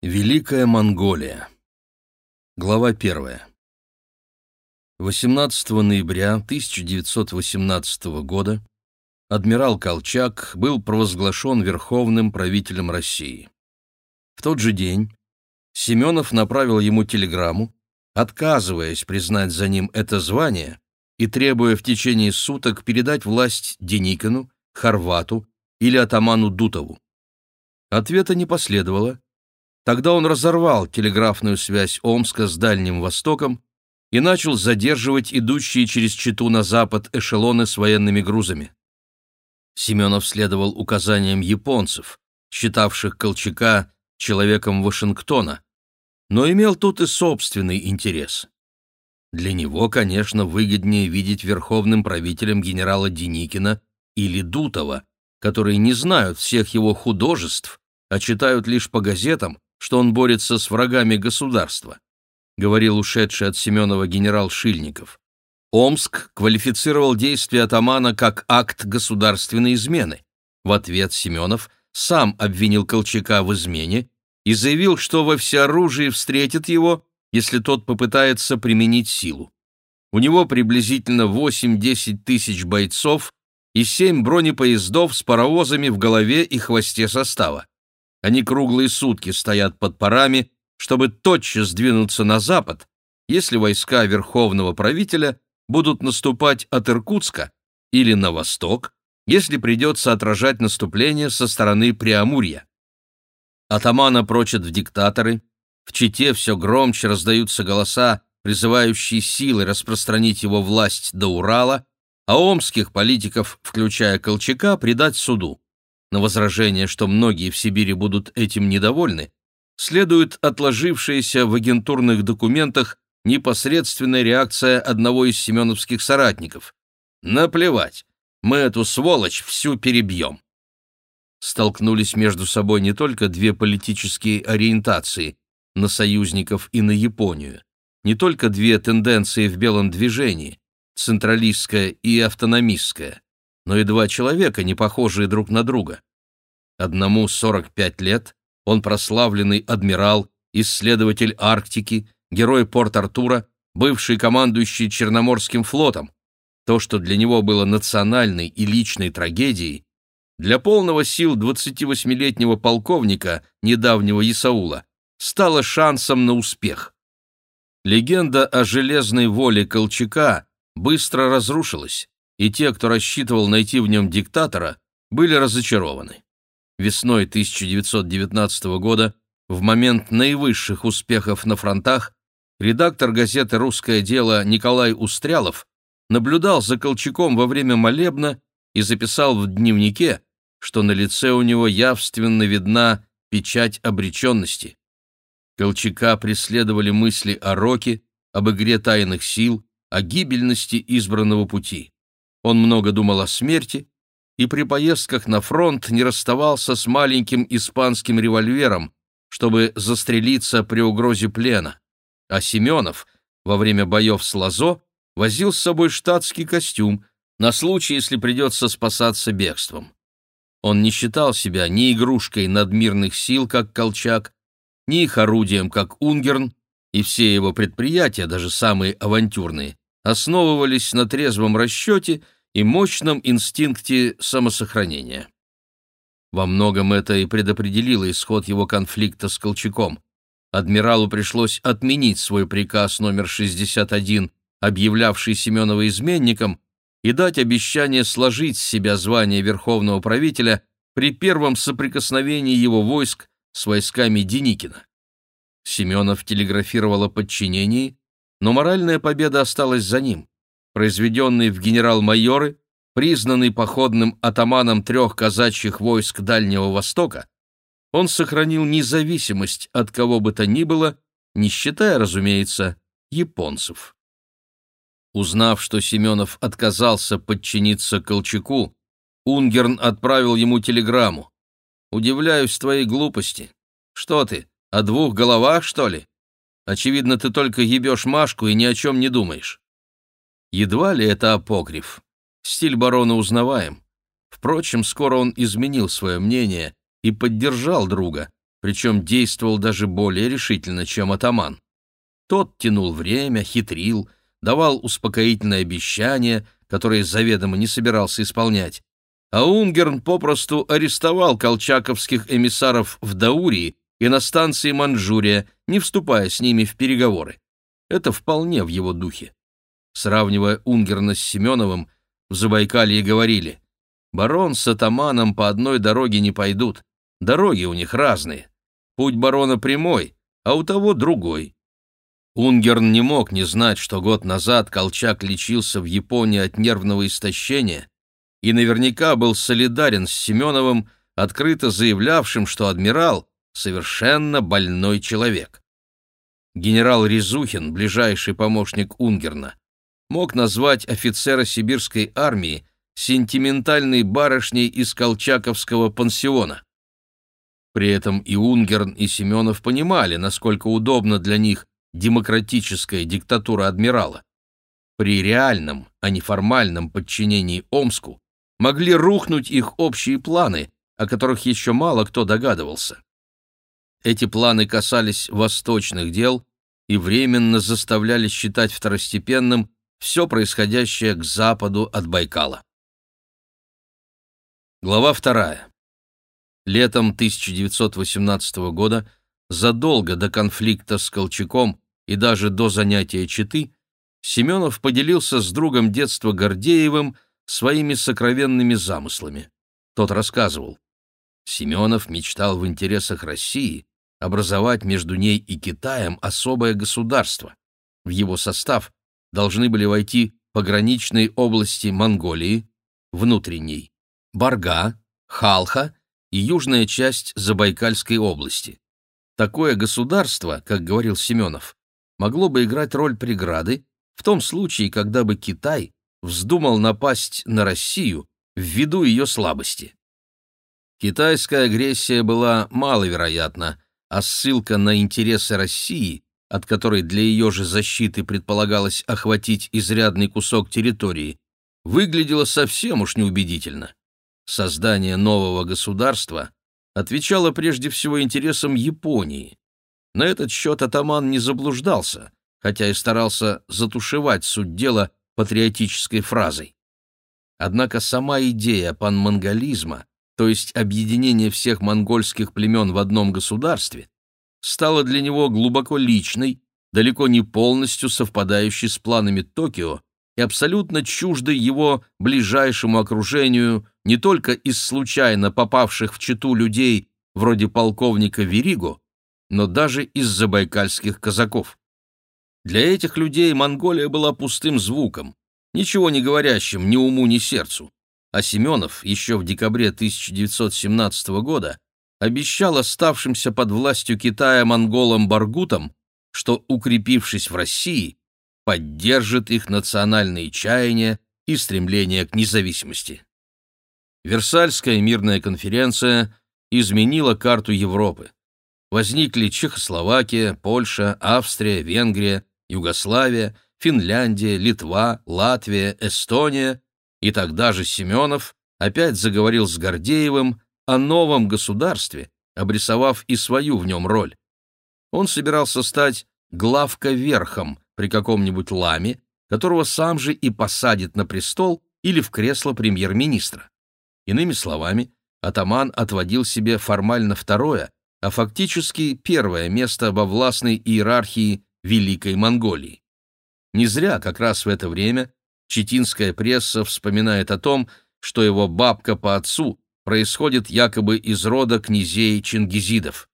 Великая Монголия. Глава 1. 18 ноября 1918 года адмирал Колчак был провозглашен верховным правителем России. В тот же день Семенов направил ему телеграмму, отказываясь признать за ним это звание и требуя в течение суток передать власть Деникину, Хорвату или атаману Дутову. Ответа не последовало, Тогда он разорвал телеграфную связь Омска с Дальним Востоком и начал задерживать идущие через Читу на запад эшелоны с военными грузами. Семенов следовал указаниям японцев, считавших Колчака человеком Вашингтона, но имел тут и собственный интерес. Для него, конечно, выгоднее видеть верховным правителем генерала Деникина или Дутова, которые не знают всех его художеств, а читают лишь по газетам что он борется с врагами государства, говорил ушедший от Семенова генерал Шильников. Омск квалифицировал действия атамана как акт государственной измены. В ответ Семенов сам обвинил Колчака в измене и заявил, что во всеоружии встретит его, если тот попытается применить силу. У него приблизительно 8-10 тысяч бойцов и 7 бронепоездов с паровозами в голове и хвосте состава. Они круглые сутки стоят под парами, чтобы тотчас двинуться на запад, если войска верховного правителя будут наступать от Иркутска или на восток, если придется отражать наступление со стороны Преамурья. Атамана прочат в диктаторы, в Чите все громче раздаются голоса, призывающие силы распространить его власть до Урала, а омских политиков, включая Колчака, предать суду. На возражение, что многие в Сибири будут этим недовольны, следует отложившаяся в агентурных документах непосредственная реакция одного из семеновских соратников. «Наплевать, мы эту сволочь всю перебьем». Столкнулись между собой не только две политические ориентации на союзников и на Японию, не только две тенденции в белом движении, централистская и автономистская, но и два человека, не похожие друг на друга. Одному 45 лет, он прославленный адмирал, исследователь Арктики, герой Порт-Артура, бывший командующий Черноморским флотом. То, что для него было национальной и личной трагедией, для полного сил 28-летнего полковника, недавнего Исаула, стало шансом на успех. Легенда о железной воле Колчака быстро разрушилась и те, кто рассчитывал найти в нем диктатора, были разочарованы. Весной 1919 года, в момент наивысших успехов на фронтах, редактор газеты «Русское дело» Николай Устрялов наблюдал за Колчаком во время молебна и записал в дневнике, что на лице у него явственно видна печать обреченности. Колчака преследовали мысли о роке, об игре тайных сил, о гибельности избранного пути. Он много думал о смерти и при поездках на фронт не расставался с маленьким испанским револьвером, чтобы застрелиться при угрозе плена. А Семенов во время боев с Лазо возил с собой штатский костюм на случай, если придется спасаться бегством. Он не считал себя ни игрушкой надмирных сил, как Колчак, ни их орудием, как Унгерн, и все его предприятия, даже самые авантюрные, основывались на трезвом расчете и мощном инстинкте самосохранения. Во многом это и предопределило исход его конфликта с Колчаком. Адмиралу пришлось отменить свой приказ номер 61, объявлявший Семенова изменником, и дать обещание сложить с себя звание верховного правителя при первом соприкосновении его войск с войсками Деникина. Семенов телеграфировал о подчинении, но моральная победа осталась за ним. Произведенный в генерал-майоры, признанный походным атаманом трех казачьих войск Дальнего Востока, он сохранил независимость от кого бы то ни было, не считая, разумеется, японцев. Узнав, что Семенов отказался подчиниться Колчаку, Унгерн отправил ему телеграмму. «Удивляюсь твоей глупости. Что ты, о двух головах, что ли? Очевидно, ты только ебешь Машку и ни о чем не думаешь. Едва ли это апокриф. Стиль барона узнаваем. Впрочем, скоро он изменил свое мнение и поддержал друга, причем действовал даже более решительно, чем атаман. Тот тянул время, хитрил, давал успокоительные обещания, которые заведомо не собирался исполнять. А Унгерн попросту арестовал колчаковских эмиссаров в Даурии и на станции Манчжурия, не вступая с ними в переговоры. Это вполне в его духе. Сравнивая Унгерна с Семеновым, в Забайкалье говорили, «Барон с атаманом по одной дороге не пойдут, дороги у них разные. Путь барона прямой, а у того другой». Унгерн не мог не знать, что год назад Колчак лечился в Японии от нервного истощения и наверняка был солидарен с Семеновым, открыто заявлявшим, что адмирал — совершенно больной человек. Генерал Резухин, ближайший помощник Унгерна, мог назвать офицера сибирской армии сентиментальной барышней из колчаковского пансиона. При этом и Унгерн, и Семенов понимали, насколько удобна для них демократическая диктатура адмирала. При реальном, а не формальном подчинении Омску могли рухнуть их общие планы, о которых еще мало кто догадывался. Эти планы касались восточных дел и временно заставляли считать второстепенным все происходящее к западу от Байкала. Глава вторая. Летом 1918 года, задолго до конфликта с Колчаком и даже до занятия Читы, Семенов поделился с другом детства Гордеевым своими сокровенными замыслами. Тот рассказывал. Семенов мечтал в интересах России образовать между ней и Китаем особое государство. В его состав должны были войти пограничные области Монголии, внутренней, Барга, Халха и южная часть Забайкальской области. Такое государство, как говорил Семенов, могло бы играть роль преграды в том случае, когда бы Китай вздумал напасть на Россию ввиду ее слабости. Китайская агрессия была маловероятна, а ссылка на интересы России от которой для ее же защиты предполагалось охватить изрядный кусок территории, выглядело совсем уж неубедительно. Создание нового государства отвечало прежде всего интересам Японии. На этот счет атаман не заблуждался, хотя и старался затушевать суть дела патриотической фразой. Однако сама идея панмонголизма, то есть объединение всех монгольских племен в одном государстве, стала для него глубоко личной, далеко не полностью совпадающей с планами Токио и абсолютно чуждой его ближайшему окружению не только из случайно попавших в Читу людей вроде полковника Вериго, но даже из забайкальских казаков. Для этих людей Монголия была пустым звуком, ничего не говорящим ни уму, ни сердцу. А Семенов еще в декабре 1917 года обещал оставшимся под властью Китая монголам-баргутам, что, укрепившись в России, поддержит их национальные чаяния и стремления к независимости. Версальская мирная конференция изменила карту Европы. Возникли Чехословакия, Польша, Австрия, Венгрия, Югославия, Финляндия, Литва, Латвия, Эстония, и тогда же Семенов опять заговорил с Гордеевым о новом государстве, обрисовав и свою в нем роль. Он собирался стать главковерхом при каком-нибудь ламе, которого сам же и посадит на престол или в кресло премьер-министра. Иными словами, атаман отводил себе формально второе, а фактически первое место во властной иерархии Великой Монголии. Не зря как раз в это время читинская пресса вспоминает о том, что его бабка по отцу происходит якобы из рода князей чингизидов.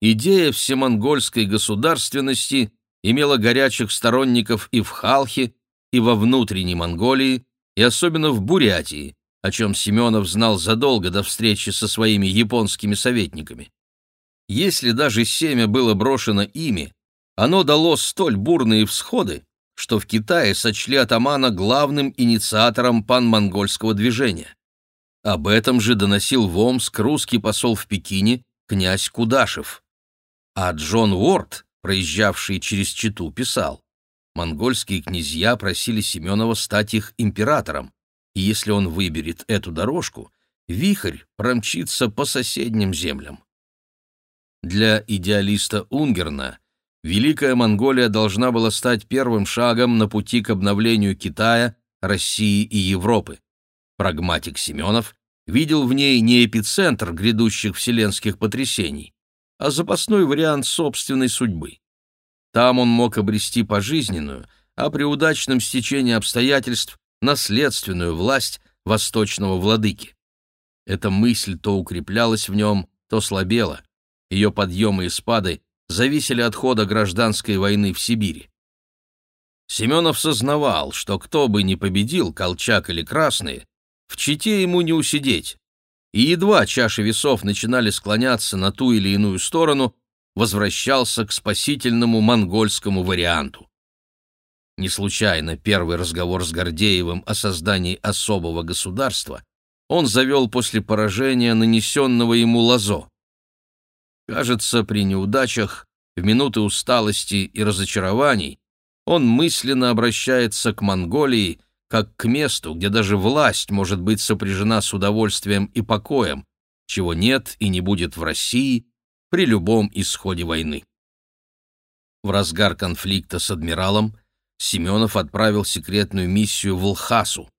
Идея всемонгольской государственности имела горячих сторонников и в Халхе, и во внутренней Монголии, и особенно в Бурятии, о чем Семенов знал задолго до встречи со своими японскими советниками. Если даже семя было брошено ими, оно дало столь бурные всходы, что в Китае сочли атамана главным инициатором панмонгольского движения. Об этом же доносил в Омск русский посол в Пекине князь Кудашев. А Джон Уорд, проезжавший через Читу, писал, «Монгольские князья просили Семенова стать их императором, и если он выберет эту дорожку, вихрь промчится по соседним землям». Для идеалиста Унгерна Великая Монголия должна была стать первым шагом на пути к обновлению Китая, России и Европы. Прагматик Семенов видел в ней не эпицентр грядущих вселенских потрясений, а запасной вариант собственной судьбы. Там он мог обрести пожизненную, а при удачном стечении обстоятельств наследственную власть восточного владыки. Эта мысль то укреплялась в нем, то слабела. Ее подъемы и спады зависели от хода гражданской войны в Сибири. Семенов сознавал, что кто бы ни победил, Колчак или Красные, в Чите ему не усидеть. И едва чаши весов начинали склоняться на ту или иную сторону, возвращался к спасительному монгольскому варианту. Не случайно первый разговор с Гордеевым о создании особого государства он завел после поражения нанесенного ему лазо. Кажется, при неудачах, в минуты усталости и разочарований, он мысленно обращается к Монголии как к месту, где даже власть может быть сопряжена с удовольствием и покоем, чего нет и не будет в России при любом исходе войны. В разгар конфликта с адмиралом Семенов отправил секретную миссию в Лхасу.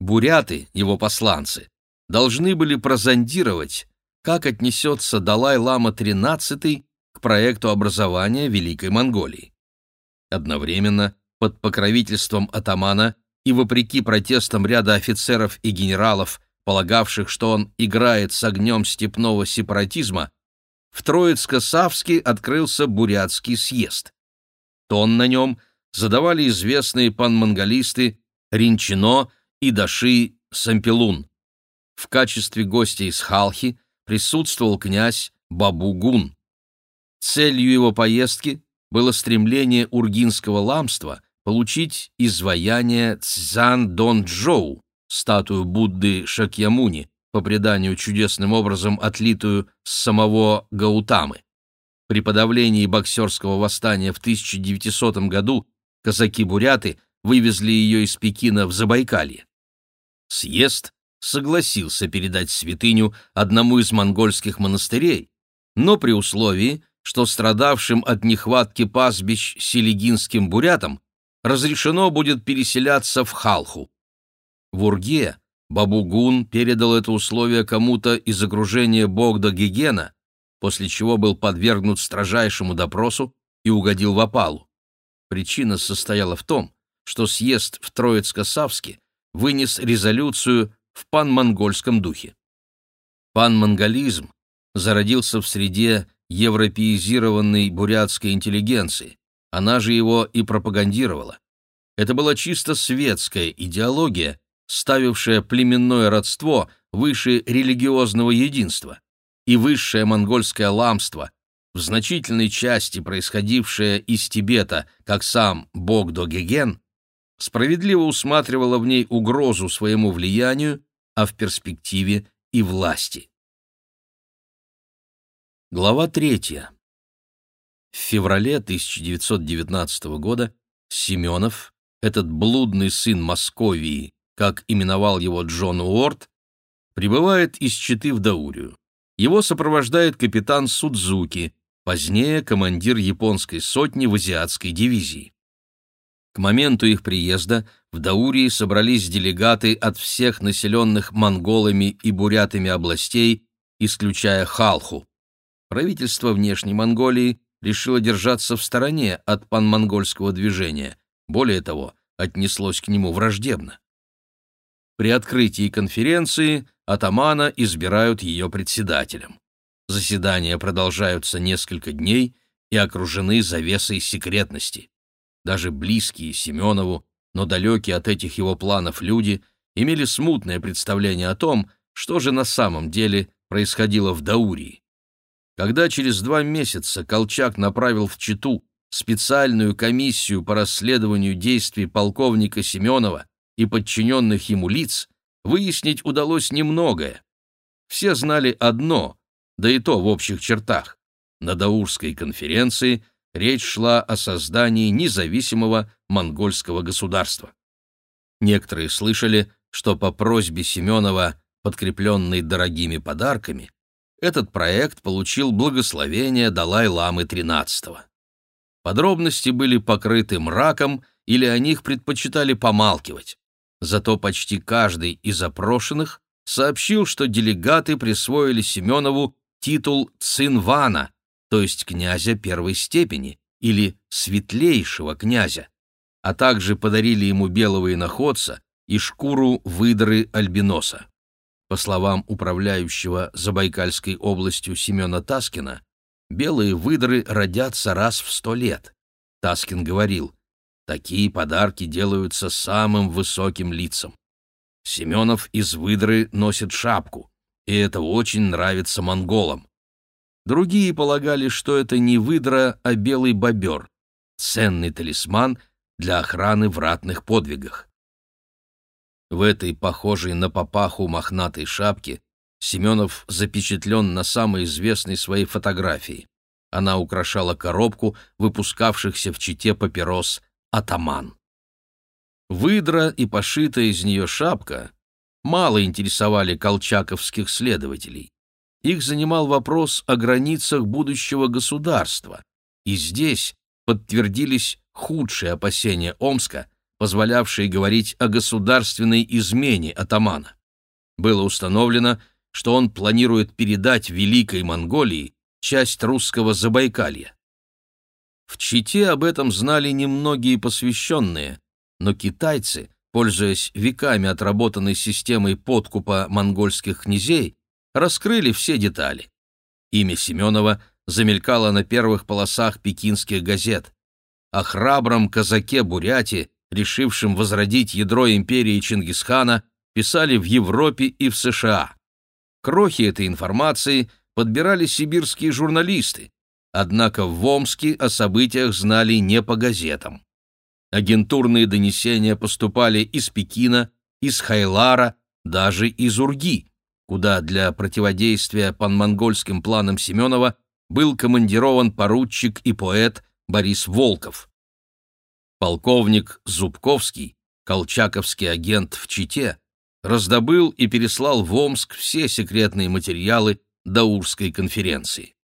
Буряты, его посланцы, должны были прозондировать, как отнесется Далай-лама XIII к проекту образования Великой Монголии. Одновременно, под покровительством атамана и вопреки протестам ряда офицеров и генералов, полагавших, что он играет с огнем степного сепаратизма, в Троицко-Савске открылся Бурятский съезд. Тон на нем задавали известные панмонголисты Ринчино и Даши Сампелун. В качестве гостя из Халхи присутствовал князь Бабугун. Целью его поездки было стремление ургинского ламства получить изваяние Цзан-Дон-Джоу, статую Будды Шакьямуни, по преданию чудесным образом отлитую с самого Гаутамы. При подавлении боксерского восстания в 1900 году казаки-буряты вывезли ее из Пекина в Забайкалье. Съезд согласился передать святыню одному из монгольских монастырей, но при условии, что страдавшим от нехватки пастбищ селигинским бурятам разрешено будет переселяться в Халху. В Урге Бабугун передал это условие кому-то из окружения Богда Гегена, после чего был подвергнут строжайшему допросу и угодил в опалу. Причина состояла в том, что съезд в Троицко-Савске вынес резолюцию в панмонгольском духе. Панмонголизм зародился в среде европеизированной бурятской интеллигенции, она же его и пропагандировала. Это была чисто светская идеология, ставившая племенное родство выше религиозного единства, и высшее монгольское ламство, в значительной части происходившая из Тибета, как сам Богдо-Геген, справедливо усматривала в ней угрозу своему влиянию, а в перспективе и власти. Глава третья. В феврале 1919 года Семенов, этот блудный сын Московии, как именовал его Джон Уорд, прибывает из Читы в Даурию. Его сопровождает капитан Судзуки, позднее командир японской сотни в азиатской дивизии. К моменту их приезда в Даурии собрались делегаты от всех населенных монголами и бурятами областей, исключая Халху. Правительство внешней Монголии решило держаться в стороне от панмонгольского движения, более того, отнеслось к нему враждебно. При открытии конференции атамана избирают ее председателем. Заседания продолжаются несколько дней и окружены завесой секретности. Даже близкие Семенову, но далекие от этих его планов люди имели смутное представление о том, что же на самом деле происходило в Даурии. Когда через два месяца Колчак направил в Читу специальную комиссию по расследованию действий полковника Семенова и подчиненных ему лиц, выяснить удалось немногое. Все знали одно, да и то в общих чертах. На Даурской конференции речь шла о создании независимого монгольского государства. Некоторые слышали, что по просьбе Семенова, подкрепленной дорогими подарками, этот проект получил благословение Далай-ламы XIII. Подробности были покрыты мраком или о них предпочитали помалкивать. Зато почти каждый из опрошенных сообщил, что делегаты присвоили Семенову титул цинвана, то есть князя первой степени или светлейшего князя, а также подарили ему белого иноходца и шкуру выдры альбиноса. По словам управляющего Забайкальской областью Семена Таскина, белые выдры родятся раз в сто лет. Таскин говорил, такие подарки делаются самым высоким лицам. Семенов из выдры носит шапку, и это очень нравится монголам. Другие полагали, что это не выдра, а белый бобер, ценный талисман для охраны в ратных подвигах. В этой похожей на папаху мохнатой шапке Семенов запечатлен на самой известной своей фотографии. Она украшала коробку выпускавшихся в Чите папирос «Атаман». Выдра и пошитая из нее шапка мало интересовали колчаковских следователей. Их занимал вопрос о границах будущего государства, и здесь подтвердились худшие опасения Омска, позволявшие говорить о государственной измене атамана. Было установлено, что он планирует передать Великой Монголии часть русского Забайкалья. В Чите об этом знали немногие посвященные, но китайцы, пользуясь веками отработанной системой подкупа монгольских князей, раскрыли все детали. Имя Семенова замелькало на первых полосах пекинских газет. О храбром казаке Буряти, решившем возродить ядро империи Чингисхана, писали в Европе и в США. Крохи этой информации подбирали сибирские журналисты, однако в Омске о событиях знали не по газетам. Агентурные донесения поступали из Пекина, из Хайлара, даже из Урги, куда для противодействия панмонгольским планам Семенова был командирован поручик и поэт Борис Волков. Полковник Зубковский, колчаковский агент в Чите, раздобыл и переслал в Омск все секретные материалы Даурской конференции.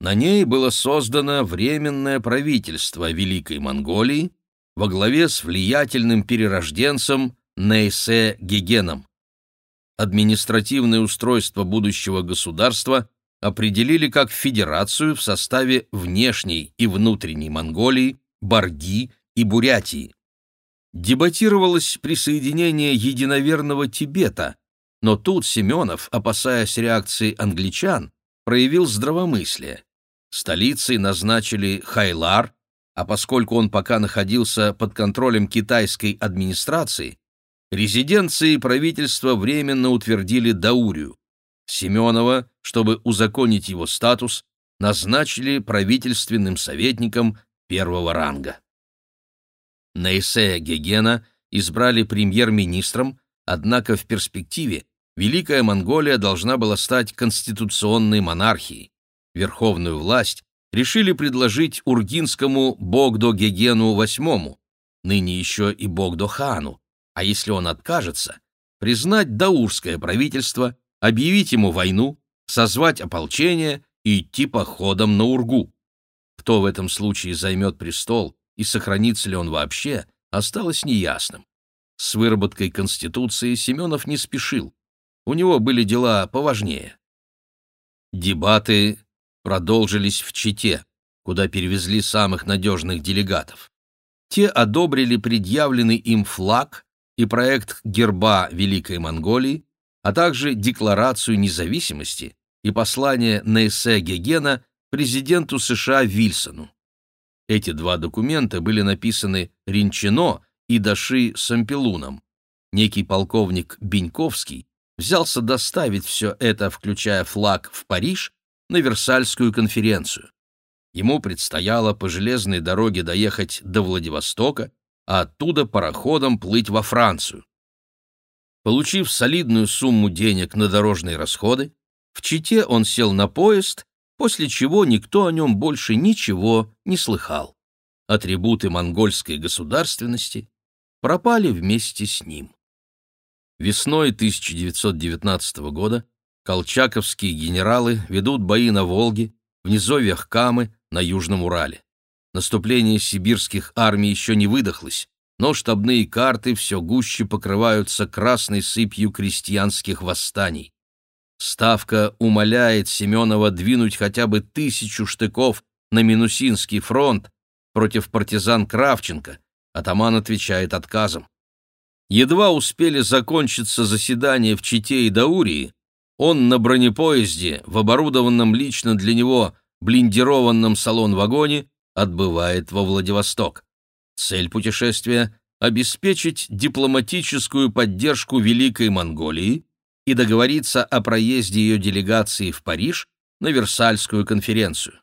На ней было создано Временное правительство Великой Монголии во главе с влиятельным перерожденцем Нейсе Гегеном. Административное устройство будущего государства определили как федерацию в составе внешней и внутренней Монголии, Барги и Бурятии. Дебатировалось присоединение единоверного Тибета, но тут Семенов, опасаясь реакции англичан, проявил здравомыслие. Столицей назначили Хайлар, а поскольку он пока находился под контролем китайской администрации, резиденции правительства временно утвердили Даурию. Семенова, чтобы узаконить его статус, назначили правительственным советником первого ранга. Нейсея Гегена избрали премьер-министром, однако в перспективе Великая Монголия должна была стать конституционной монархией верховную власть решили предложить ургинскому Богдо-Гегену VIII, ныне еще и Богдо-хану, а если он откажется, признать даурское правительство, объявить ему войну, созвать ополчение и идти походом на Ургу. Кто в этом случае займет престол и сохранится ли он вообще, осталось неясным. С выработкой Конституции Семенов не спешил. У него были дела поважнее. Дебаты продолжились в Чите, куда перевезли самых надежных делегатов. Те одобрили предъявленный им флаг и проект герба Великой Монголии, а также Декларацию независимости и послание Нейсе Гегена президенту США Вильсону. Эти два документа были написаны Ринчино и Даши Сампелуном. Некий полковник Беньковский взялся доставить все это, включая флаг, в Париж на Версальскую конференцию. Ему предстояло по железной дороге доехать до Владивостока, а оттуда пароходом плыть во Францию. Получив солидную сумму денег на дорожные расходы, в Чите он сел на поезд, после чего никто о нем больше ничего не слыхал. Атрибуты монгольской государственности пропали вместе с ним. Весной 1919 года Колчаковские генералы ведут бои на Волге, в низовьях Камы, на Южном Урале. Наступление сибирских армий еще не выдохлось, но штабные карты все гуще покрываются красной сыпью крестьянских восстаний. Ставка умоляет Семенова двинуть хотя бы тысячу штыков на Минусинский фронт против партизан Кравченко, атаман отвечает отказом. Едва успели закончиться заседания в Чите и Даурии, он на бронепоезде, в оборудованном лично для него блиндированном салон-вагоне, отбывает во Владивосток. Цель путешествия — обеспечить дипломатическую поддержку Великой Монголии и договориться о проезде ее делегации в Париж на Версальскую конференцию.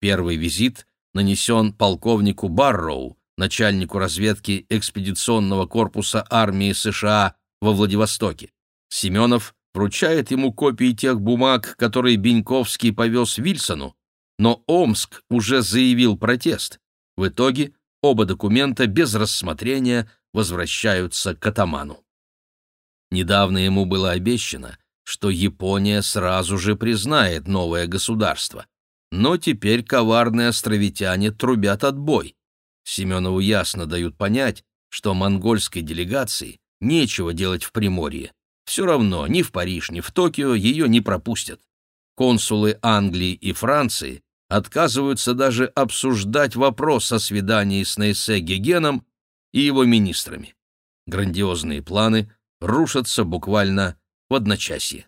Первый визит нанесен полковнику Барроу, начальнику разведки экспедиционного корпуса армии США во Владивостоке. Семенов вручает ему копии тех бумаг, которые Беньковский повез Вильсону, но Омск уже заявил протест. В итоге оба документа без рассмотрения возвращаются к атаману. Недавно ему было обещано, что Япония сразу же признает новое государство. Но теперь коварные островитяне трубят отбой. Семенову ясно дают понять, что монгольской делегации нечего делать в Приморье. Все равно ни в Париж, ни в Токио ее не пропустят. Консулы Англии и Франции отказываются даже обсуждать вопрос о свидании с Нейсе Гегеном и его министрами. Грандиозные планы рушатся буквально в одночасье.